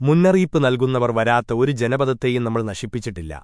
മുന്നറിയിപ്പ് നൽകുന്നവർ വരാത്ത ഒരു ജനപദത്തെയും നമ്മൾ നശിപ്പിച്ചിട്ടില്ല